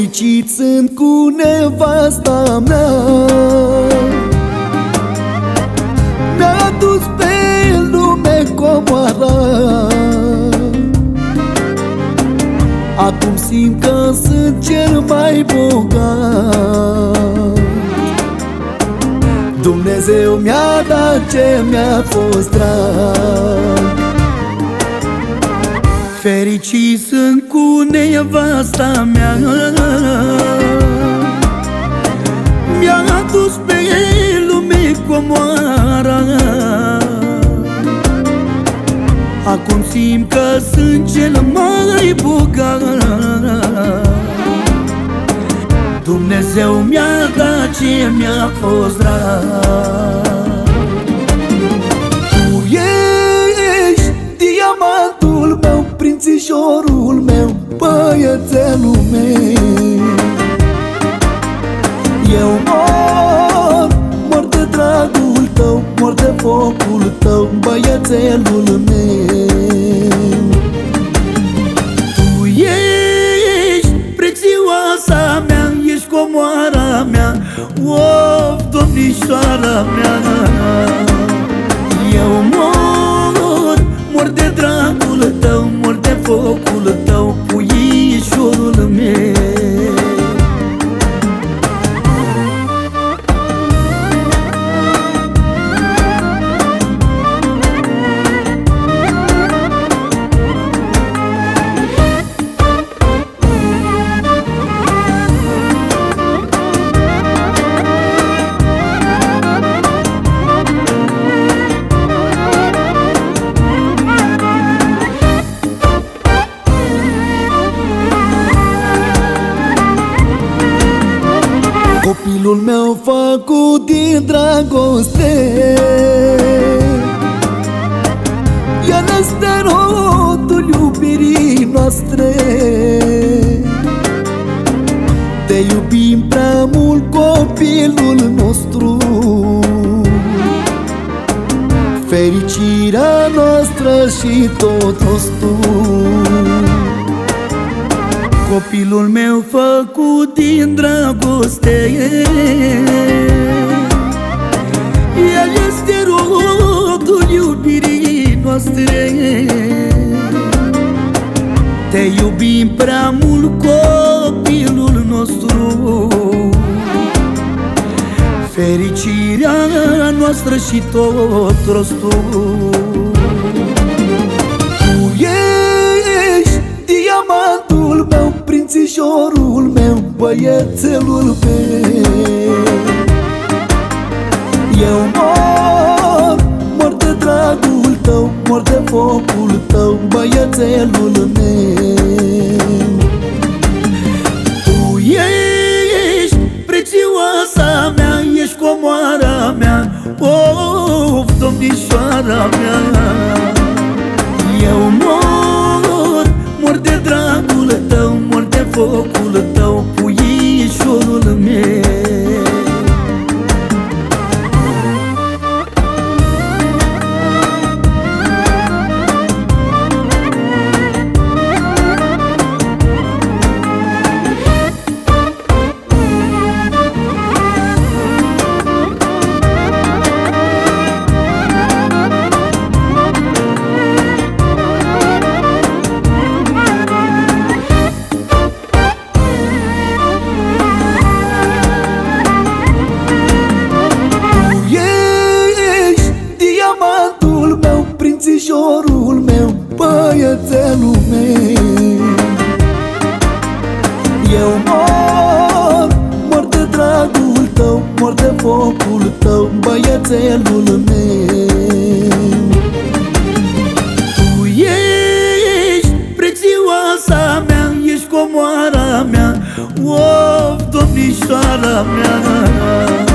Fericit sunt cu nevasta mea. Mi-a dus pe lume comoara. Acum simt că sunt cel mai bogat. Dumnezeu mi-a dat ce mi-a fost drag Fericit sunt cu nevasta mea. Mi-a adus pe lume comoara. Acum simt că sunt cel mai bogat. Dumnezeu mi-a dat ce mi-a fost drag băiețelul meu Eu mor, mor de dragul tău, mor de focul tău, băiețelul meu. Tu ești prețioasa mea, ești comoara mea, of, domnișoara mea Copilul meu făcut din dragoste. El este rodul iubirii noastre. Te iubim prea mult copilul nostru. Fericirea noastră și tot rostul Copilul meu făcut din dragoste. El este rodul iubirii noastre. Te iubim prea mult copilul nostru. Fericirea noastră și tot rostul băiețelul meu. Eu mor, mor de dragul tău, mor de focul tău, băiețelul meu. Tu ești prețioasa mea, ești comoara mea, of, domnișoara mea Eu mor, mor de dragul tău, mor de focul tău, băiețelul meu. Tu ești prețioasa mea, ești comoara mea, of, domnișoara mea